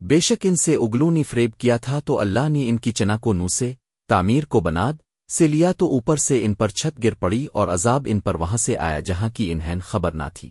بے شک ان سے اگلو نے فریب کیا تھا تو اللہ نے ان کی چنا کو نوسے، تعمیر کو بناد، سے لیا تو اوپر سے ان پر چھت گر پڑی اور عذاب ان پر وہاں سے آیا جہاں کی انہیں خبر نہ تھی۔